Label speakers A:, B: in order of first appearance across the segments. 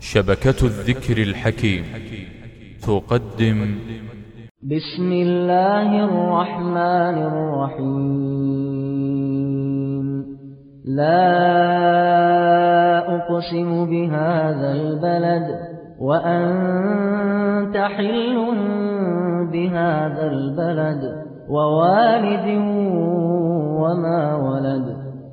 A: شبكة الذكر الحكيم. تقدم.
B: بسم الله الرحمن الرحيم. لا أقسم بهذا البلد وأنت حل بهذا البلد ووالد وما ولد.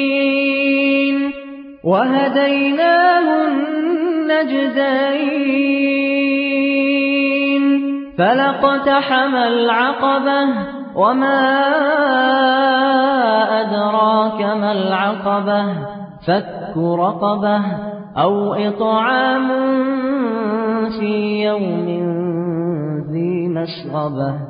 B: وشفتين وهديناه النجدين فلقتحم العقبة وما أدراك ما العقبة فك رقبة أو إطعام في يوم ذي مسغبة